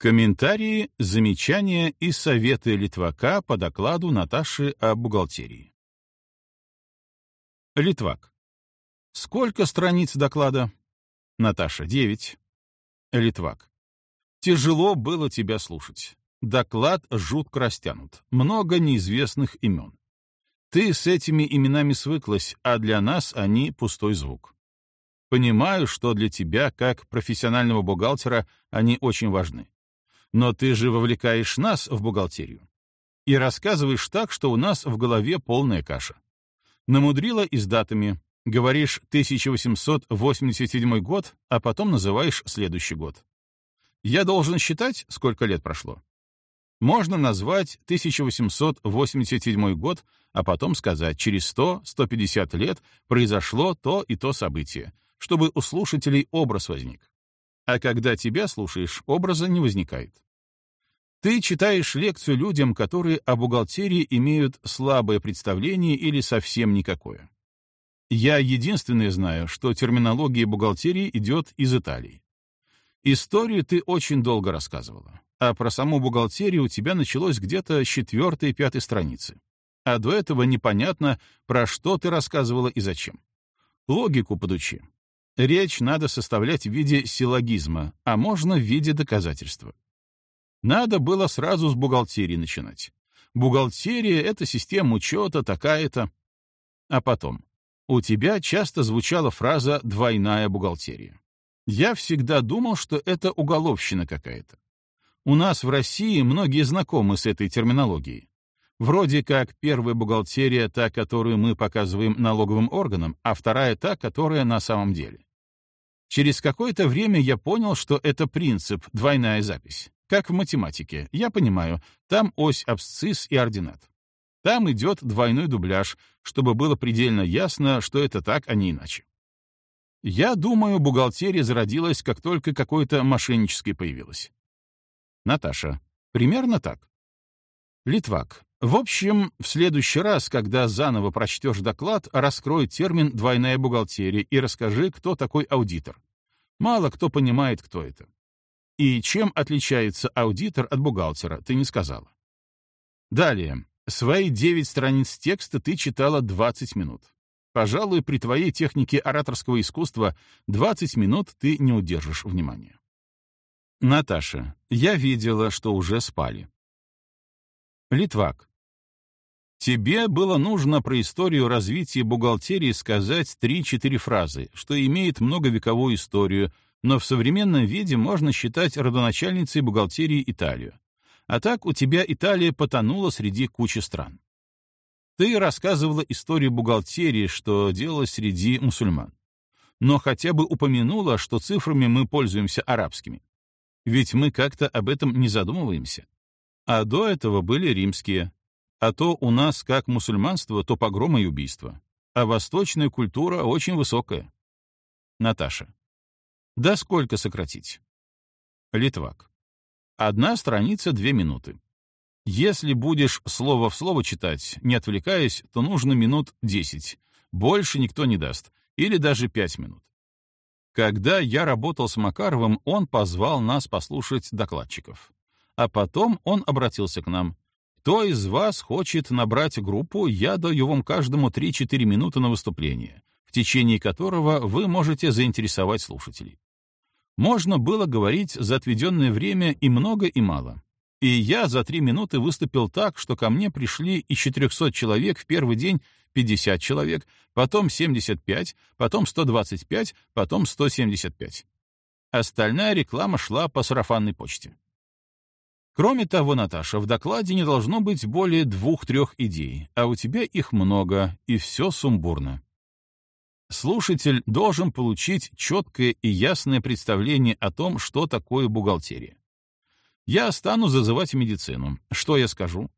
Комментарии, замечания и советы Литвака по докладу Наташи о бухгалтерии. Литвак. Сколько страниц доклада? Наташа. Девять. Литвак. Тяжело было тебя слушать. Доклад жутко растянут. Много неизвестных имен. Ты с этими именами свыклась, а для нас они пустой звук. Понимаю, что для тебя, как профессионального бухгалтера, они очень важны но ты же вовлекаешь нас в бухгалтерию. И рассказываешь так, что у нас в голове полная каша. Намудрила и с датами. Говоришь 1887 год, а потом называешь следующий год. Я должен считать, сколько лет прошло. Можно назвать 1887 год, а потом сказать, через 100-150 лет произошло то и то событие, чтобы у слушателей образ возник. А когда тебя слушаешь, образа не возникает. Ты читаешь лекцию людям, которые о бухгалтерии имеют слабое представление или совсем никакое. Я единственное знаю, что терминология бухгалтерии идет из Италии. Историю ты очень долго рассказывала, а про саму бухгалтерию у тебя началось где-то с четвертой-пятой страницы. А до этого непонятно, про что ты рассказывала и зачем. Логику подучи. Речь надо составлять в виде силлогизма, а можно в виде доказательства. Надо было сразу с бухгалтерии начинать. Бухгалтерия — это система учета такая-то. А потом. У тебя часто звучала фраза «двойная бухгалтерия». Я всегда думал, что это уголовщина какая-то. У нас в России многие знакомы с этой терминологией. Вроде как первая бухгалтерия — та, которую мы показываем налоговым органам, а вторая — та, которая на самом деле. Через какое-то время я понял, что это принцип «двойная запись». Как в математике, я понимаю, там ось абсцисс и ординат. Там идет двойной дубляж, чтобы было предельно ясно, что это так, а не иначе. Я думаю, бухгалтерия зародилась, как только какое-то мошенническое появилось. Наташа. Примерно так. Литвак. В общем, в следующий раз, когда заново прочтешь доклад, раскрой термин «двойная бухгалтерия» и расскажи, кто такой аудитор. Мало кто понимает, кто это. И чем отличается аудитор от бухгалтера, ты не сказала. Далее. Свои 9 страниц текста ты читала 20 минут. Пожалуй, при твоей технике ораторского искусства 20 минут ты не удержишь внимания. Наташа, я видела, что уже спали. Литвак. Тебе было нужно про историю развития бухгалтерии сказать 3-4 фразы, что имеет многовековую историю, но в современном виде можно считать родоначальницей бухгалтерии Италию. А так у тебя Италия потонула среди кучи стран. Ты рассказывала историю бухгалтерии, что делалось среди мусульман. Но хотя бы упомянула, что цифрами мы пользуемся арабскими. Ведь мы как-то об этом не задумываемся. А до этого были римские. А то у нас как мусульманство, то погромы и убийства. А восточная культура очень высокая. Наташа. Да сколько сократить? Литвак. Одна страница — две минуты. Если будешь слово в слово читать, не отвлекаясь, то нужно минут десять. Больше никто не даст. Или даже пять минут. Когда я работал с Макаровым, он позвал нас послушать докладчиков. А потом он обратился к нам. «Кто из вас хочет набрать группу, я даю вам каждому 3-4 минуты на выступление, в течение которого вы можете заинтересовать слушателей. Можно было говорить за отведенное время и много, и мало. И я за три минуты выступил так, что ко мне пришли из 400 человек в первый день 50 человек, потом 75, потом 125, потом 175. Остальная реклама шла по сарафанной почте. Кроме того, Наташа, в докладе не должно быть более двух-трех идей, а у тебя их много, и все сумбурно. Слушатель должен получить четкое и ясное представление о том, что такое бухгалтерия. Я стану зазывать медицину. Что я скажу?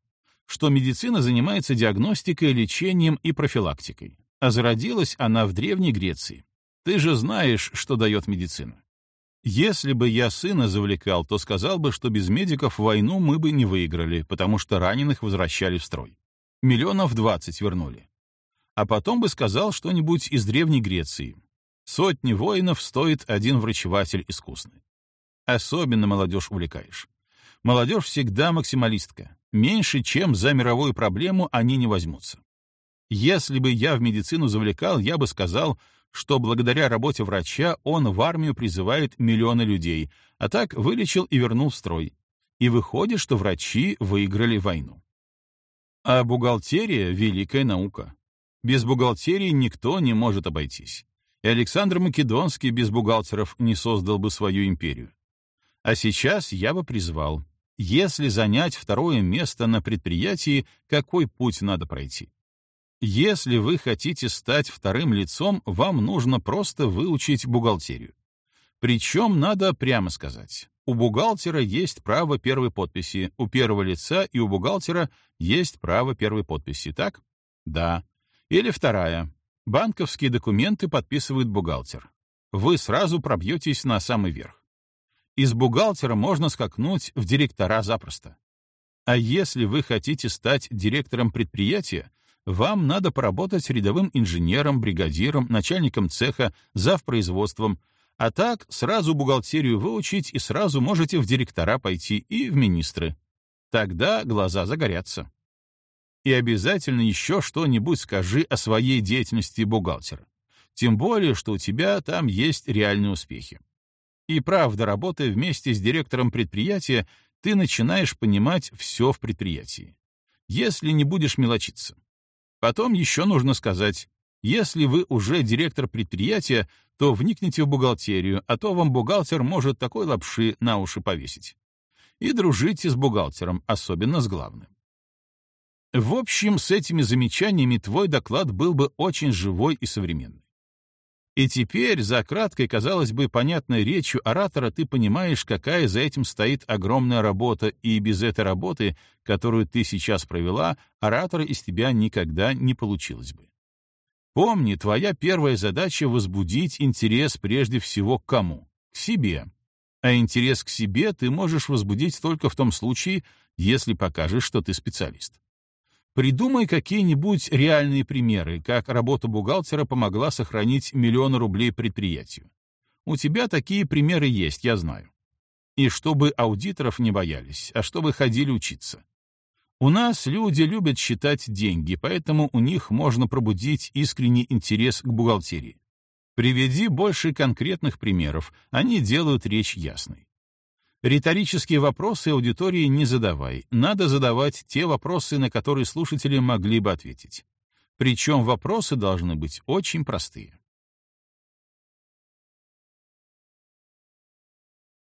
Что медицина занимается диагностикой, лечением и профилактикой. А зародилась она в Древней Греции. Ты же знаешь, что дает медицина. Если бы я сына завлекал, то сказал бы, что без медиков войну мы бы не выиграли, потому что раненых возвращали в строй. Миллионов двадцать вернули а потом бы сказал что-нибудь из Древней Греции. Сотни воинов стоит один врачеватель искусный. Особенно молодежь увлекаешь. Молодежь всегда максималистка. Меньше, чем за мировую проблему, они не возьмутся. Если бы я в медицину завлекал, я бы сказал, что благодаря работе врача он в армию призывает миллионы людей, а так вылечил и вернул в строй. И выходит, что врачи выиграли войну. А бухгалтерия — великая наука. Без бухгалтерии никто не может обойтись. И Александр Македонский без бухгалтеров не создал бы свою империю. А сейчас я бы призвал, если занять второе место на предприятии, какой путь надо пройти? Если вы хотите стать вторым лицом, вам нужно просто выучить бухгалтерию. Причем надо прямо сказать, у бухгалтера есть право первой подписи, у первого лица и у бухгалтера есть право первой подписи, так? Да. Или вторая. Банковские документы подписывает бухгалтер. Вы сразу пробьетесь на самый верх. Из бухгалтера можно скакнуть в директора запросто. А если вы хотите стать директором предприятия, вам надо поработать рядовым инженером, бригадиром, начальником цеха, завпроизводством, а так сразу бухгалтерию выучить и сразу можете в директора пойти и в министры. Тогда глаза загорятся. И обязательно еще что-нибудь скажи о своей деятельности бухгалтера. Тем более, что у тебя там есть реальные успехи. И правда, работая вместе с директором предприятия, ты начинаешь понимать все в предприятии. Если не будешь мелочиться. Потом еще нужно сказать, если вы уже директор предприятия, то вникните в бухгалтерию, а то вам бухгалтер может такой лапши на уши повесить. И дружите с бухгалтером, особенно с главным. В общем, с этими замечаниями твой доклад был бы очень живой и современный. И теперь, за краткой, казалось бы, понятной речью оратора, ты понимаешь, какая за этим стоит огромная работа, и без этой работы, которую ты сейчас провела, оратора из тебя никогда не получилось бы. Помни, твоя первая задача — возбудить интерес прежде всего к кому? К себе. А интерес к себе ты можешь возбудить только в том случае, если покажешь, что ты специалист. Придумай какие-нибудь реальные примеры, как работа бухгалтера помогла сохранить миллионы рублей предприятию. У тебя такие примеры есть, я знаю. И чтобы аудиторов не боялись, а чтобы ходили учиться. У нас люди любят считать деньги, поэтому у них можно пробудить искренний интерес к бухгалтерии. Приведи больше конкретных примеров, они делают речь ясной. Риторические вопросы аудитории не задавай. Надо задавать те вопросы, на которые слушатели могли бы ответить. Причем вопросы должны быть очень простые.